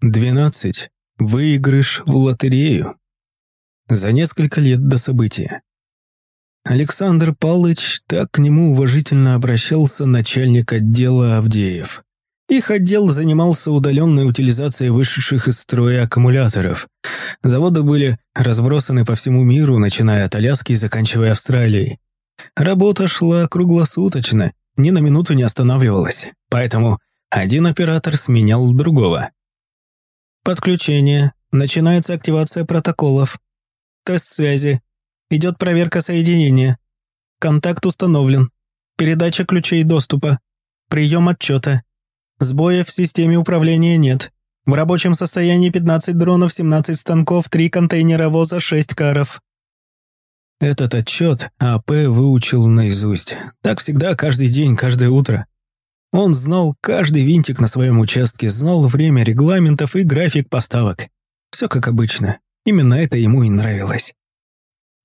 12. Выигрыш в лотерею. За несколько лет до события. Александр Палыч так к нему уважительно обращался начальник отдела Авдеев. Их отдел занимался удаленной утилизацией вышедших из строя аккумуляторов. Заводы были разбросаны по всему миру, начиная от Аляски и заканчивая Австралией. Работа шла круглосуточно, ни на минуту не останавливалась, поэтому один оператор сменял другого. Подключение. Начинается активация протоколов. Тест связи. Идет проверка соединения. Контакт установлен. Передача ключей доступа. Прием отчета. Сбоев в системе управления нет. В рабочем состоянии 15 дронов, 17 станков, 3 контейнера воза, 6 каров. Этот отчет АП выучил наизусть. Так всегда, каждый день, каждое утро. Он знал каждый винтик на своем участке, знал время регламентов и график поставок. Все как обычно. Именно это ему и нравилось.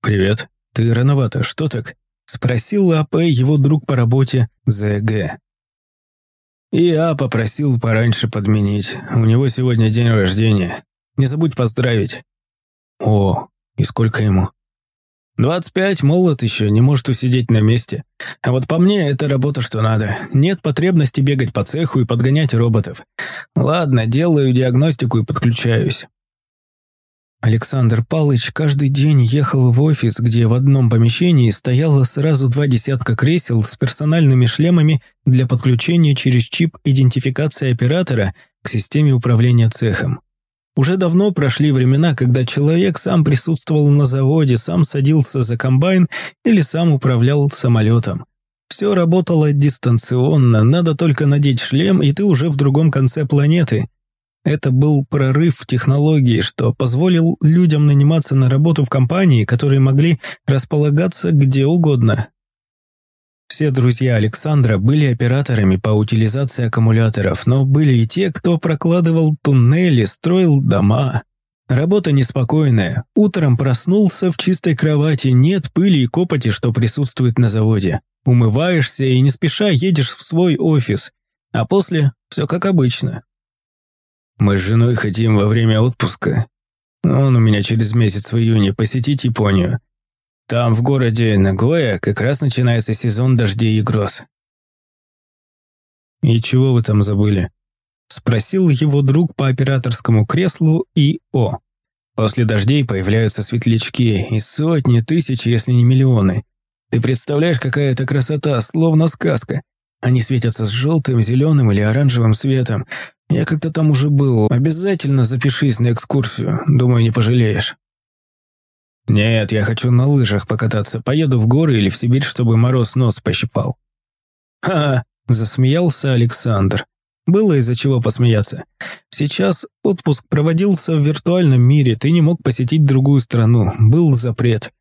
«Привет. Ты рановато. Что так?» – спросил АП его друг по работе ЗГ. «Я попросил пораньше подменить. У него сегодня день рождения. Не забудь поздравить». «О, и сколько ему?» Двадцать пять, молод еще, не может усидеть на месте. А вот по мне, это работа что надо. Нет потребности бегать по цеху и подгонять роботов. Ладно, делаю диагностику и подключаюсь. Александр Палыч каждый день ехал в офис, где в одном помещении стояло сразу два десятка кресел с персональными шлемами для подключения через чип идентификации оператора к системе управления цехом. Уже давно прошли времена, когда человек сам присутствовал на заводе, сам садился за комбайн или сам управлял самолетом. Все работало дистанционно, надо только надеть шлем, и ты уже в другом конце планеты. Это был прорыв в технологии, что позволил людям наниматься на работу в компании, которые могли располагаться где угодно, все друзья Александра были операторами по утилизации аккумуляторов, но были и те, кто прокладывал туннели, строил дома. Работа неспокойная. Утром проснулся в чистой кровати, нет пыли и копоти, что присутствует на заводе. Умываешься и не спеша едешь в свой офис. А после все как обычно. Мы с женой хотим во время отпуска. Он у меня через месяц в июне посетить Японию. Там, в городе Нагоя, как раз начинается сезон дождей и гроз. «И чего вы там забыли?» – спросил его друг по операторскому креслу ИО. «После дождей появляются светлячки, и сотни тысяч, если не миллионы. Ты представляешь, какая это красота, словно сказка. Они светятся с желтым, зеленым или оранжевым светом. Я как-то там уже был. Обязательно запишись на экскурсию, думаю, не пожалеешь». «Нет, я хочу на лыжах покататься. Поеду в горы или в Сибирь, чтобы мороз нос пощипал». «Ха-ха!» – засмеялся Александр. Было из-за чего посмеяться. Сейчас отпуск проводился в виртуальном мире, ты не мог посетить другую страну, был запрет.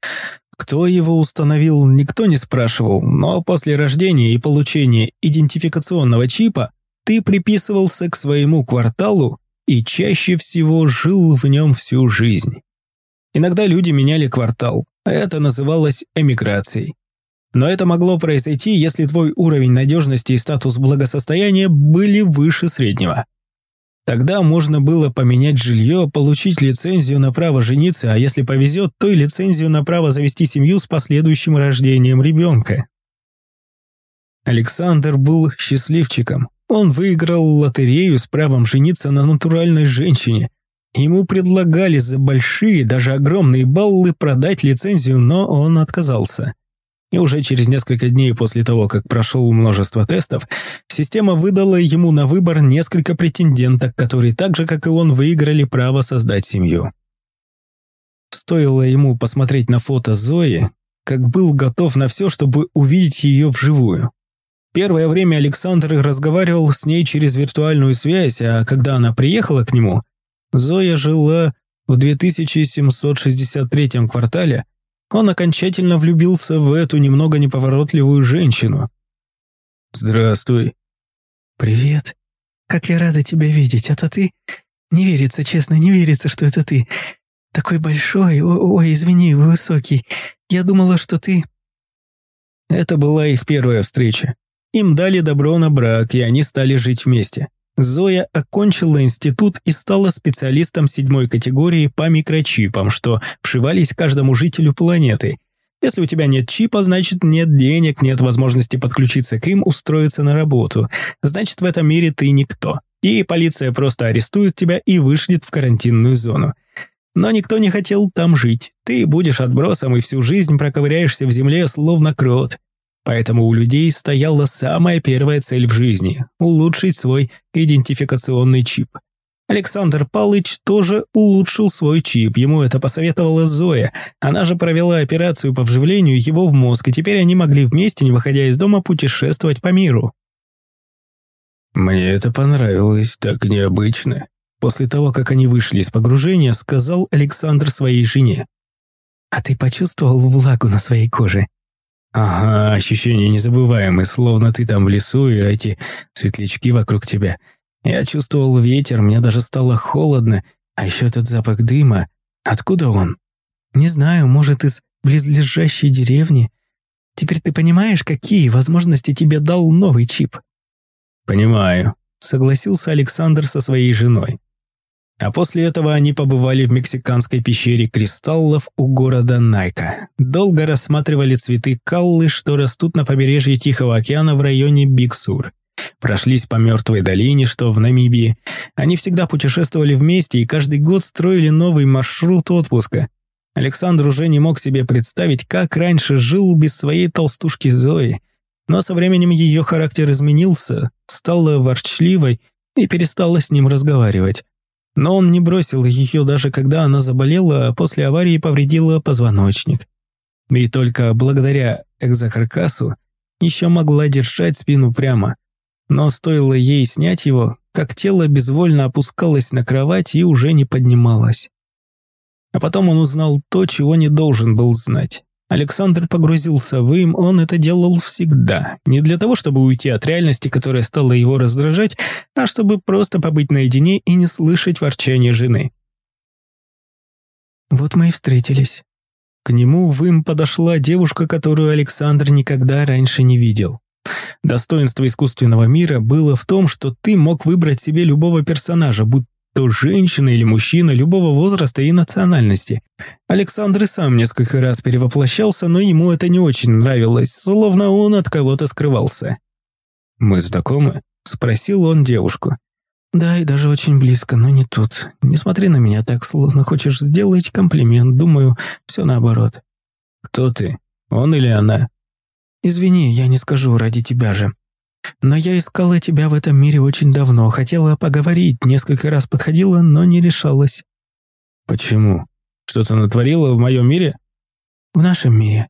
Кто его установил, никто не спрашивал, но после рождения и получения идентификационного чипа ты приписывался к своему кварталу и чаще всего жил в нем всю жизнь. Иногда люди меняли квартал, это называлось эмиграцией. Но это могло произойти, если твой уровень надежности и статус благосостояния были выше среднего. Тогда можно было поменять жилье, получить лицензию на право жениться, а если повезет, то и лицензию на право завести семью с последующим рождением ребенка. Александр был счастливчиком. Он выиграл лотерею с правом жениться на натуральной женщине, Ему предлагали за большие, даже огромные баллы продать лицензию, но он отказался. И уже через несколько дней после того, как прошел множество тестов, система выдала ему на выбор несколько претенденток, которые так же, как и он, выиграли право создать семью. Стоило ему посмотреть на фото Зои, как был готов на все, чтобы увидеть ее вживую. Первое время Александр разговаривал с ней через виртуальную связь, а когда она приехала к нему, Зоя жила в 2763 квартале, он окончательно влюбился в эту немного неповоротливую женщину. «Здравствуй». «Привет. Как я рада тебя видеть. Это ты? Не верится, честно, не верится, что это ты. Такой большой, о, ой, извини, высокий. Я думала, что ты...» Это была их первая встреча. Им дали добро на брак, и они стали жить вместе. Зоя окончила институт и стала специалистом седьмой категории по микрочипам, что вшивались каждому жителю планеты. Если у тебя нет чипа, значит нет денег, нет возможности подключиться к им, устроиться на работу. Значит, в этом мире ты никто. И полиция просто арестует тебя и вышлет в карантинную зону. Но никто не хотел там жить. Ты будешь отбросом и всю жизнь проковыряешься в земле, словно крот. Поэтому у людей стояла самая первая цель в жизни – улучшить свой идентификационный чип. Александр Палыч тоже улучшил свой чип, ему это посоветовала Зоя. Она же провела операцию по вживлению его в мозг, и теперь они могли вместе, не выходя из дома, путешествовать по миру. «Мне это понравилось, так необычно», После того, как они вышли из погружения, сказал Александр своей жене. «А ты почувствовал влагу на своей коже?» «Ага, ощущение незабываемое, словно ты там в лесу, и эти светлячки вокруг тебя. Я чувствовал ветер, мне даже стало холодно, а еще этот запах дыма. Откуда он?» «Не знаю, может, из близлежащей деревни. Теперь ты понимаешь, какие возможности тебе дал новый чип?» «Понимаю», — согласился Александр со своей женой. А после этого они побывали в мексиканской пещере кристаллов у города Найка. Долго рассматривали цветы каллы, что растут на побережье Тихого океана в районе Биксур. Прошлись по мертвой долине, что в Намибии. Они всегда путешествовали вместе и каждый год строили новый маршрут отпуска. Александр уже не мог себе представить, как раньше жил без своей толстушки Зои. Но со временем ее характер изменился, стала ворчливой и перестала с ним разговаривать. Но он не бросил ее даже когда она заболела, после аварии повредила позвоночник. И только благодаря экзокаркасу еще могла держать спину прямо. Но стоило ей снять его, как тело безвольно опускалось на кровать и уже не поднималось. А потом он узнал то, чего не должен был знать. Александр погрузился в им, он это делал всегда. Не для того, чтобы уйти от реальности, которая стала его раздражать, а чтобы просто побыть наедине и не слышать ворчания жены. Вот мы и встретились. К нему в им подошла девушка, которую Александр никогда раньше не видел. Достоинство искусственного мира было в том, что ты мог выбрать себе любого персонажа, будь то женщина или мужчина любого возраста и национальности. Александр и сам несколько раз перевоплощался, но ему это не очень нравилось, словно он от кого-то скрывался. «Мы знакомы?» – спросил он девушку. «Да, и даже очень близко, но не тут. Не смотри на меня так, словно хочешь сделать комплимент. Думаю, все наоборот». «Кто ты? Он или она?» «Извини, я не скажу ради тебя же. Но я искала тебя в этом мире очень давно, хотела поговорить, несколько раз подходила, но не решалась». «Почему? Что-то натворила в моем мире?» «В нашем мире.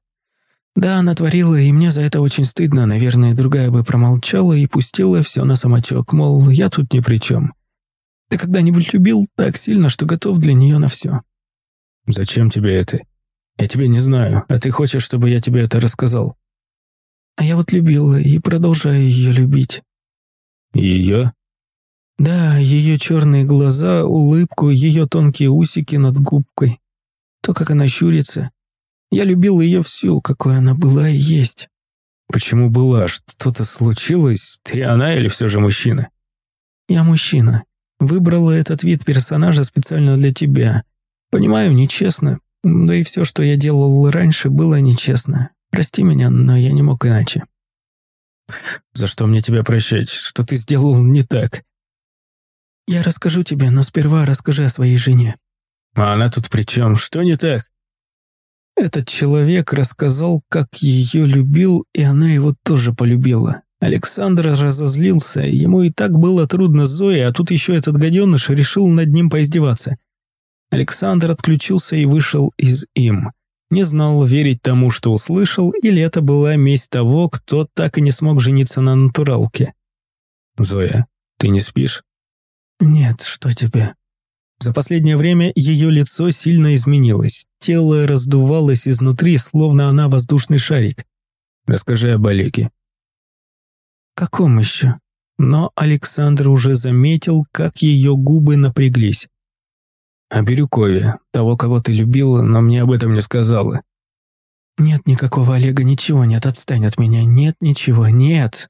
Да, натворила, и мне за это очень стыдно. Наверное, другая бы промолчала и пустила все на самотек, мол, я тут ни при чем. Ты когда-нибудь любил так сильно, что готов для нее на все?» «Зачем тебе это? Я тебя не знаю, а ты хочешь, чтобы я тебе это рассказал?» А я вот любила и продолжаю ее любить. Ее? Да, ее черные глаза, улыбку, ее тонкие усики над губкой. То, как она щурится. Я любил ее всю, какой она была и есть. Почему была? Что-то случилось? Ты она или все же мужчина? Я мужчина. Выбрала этот вид персонажа специально для тебя. Понимаю, нечестно. Да и все, что я делал раньше, было нечестно. Прости меня, но я не мог иначе. За что мне тебя прощать? Что ты сделал не так? Я расскажу тебе, но сперва расскажи о своей жене. А она тут при чем? Что не так? Этот человек рассказал, как ее любил, и она его тоже полюбила. Александр разозлился, ему и так было трудно с Зоей, а тут еще этот гаденыш решил над ним поиздеваться. Александр отключился и вышел из им. Не знал, верить тому, что услышал, или это была месть того, кто так и не смог жениться на натуралке. «Зоя, ты не спишь?» «Нет, что тебе?» За последнее время ее лицо сильно изменилось. Тело раздувалось изнутри, словно она воздушный шарик. «Расскажи об Олеге». «Каком еще?» Но Александр уже заметил, как ее губы напряглись. О Бирюкове, того, кого ты любила, но мне об этом не сказала. Нет никакого Олега, ничего нет, отстань от меня, нет ничего, нет.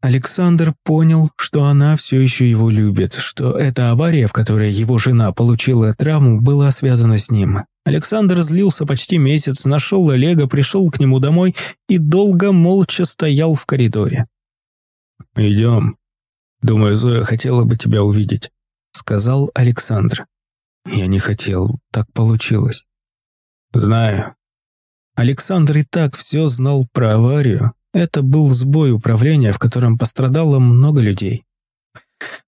Александр понял, что она все еще его любит, что эта авария, в которой его жена получила травму, была связана с ним. Александр злился почти месяц, нашел Олега, пришел к нему домой и долго молча стоял в коридоре. «Идем. Думаю, Зоя хотела бы тебя увидеть», — сказал Александр. «Я не хотел, так получилось». «Знаю». Александр и так все знал про аварию, это был сбой управления, в котором пострадало много людей.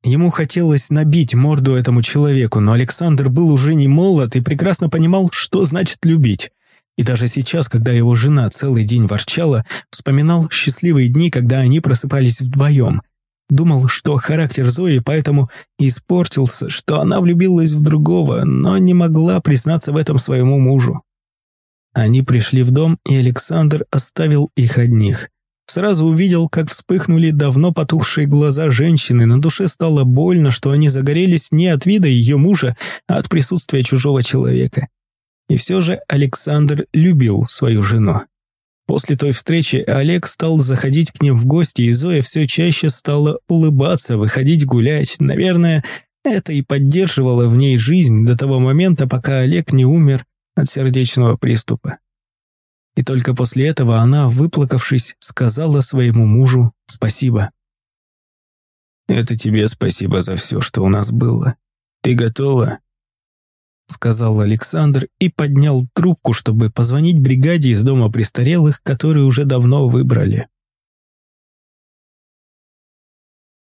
Ему хотелось набить морду этому человеку, но Александр был уже не молод и прекрасно понимал, что значит любить. И даже сейчас, когда его жена целый день ворчала, вспоминал счастливые дни, когда они просыпались вдвоем. Думал, что характер Зои поэтому испортился, что она влюбилась в другого, но не могла признаться в этом своему мужу. Они пришли в дом, и Александр оставил их одних. Сразу увидел, как вспыхнули давно потухшие глаза женщины, на душе стало больно, что они загорелись не от вида ее мужа, а от присутствия чужого человека. И все же Александр любил свою жену. После той встречи Олег стал заходить к ним в гости, и Зоя все чаще стала улыбаться, выходить гулять. Наверное, это и поддерживало в ней жизнь до того момента, пока Олег не умер от сердечного приступа. И только после этого она, выплакавшись, сказала своему мужу спасибо. «Это тебе спасибо за все, что у нас было. Ты готова?» Сказал Александр и поднял трубку, чтобы позвонить бригаде из дома престарелых, которые уже давно выбрали.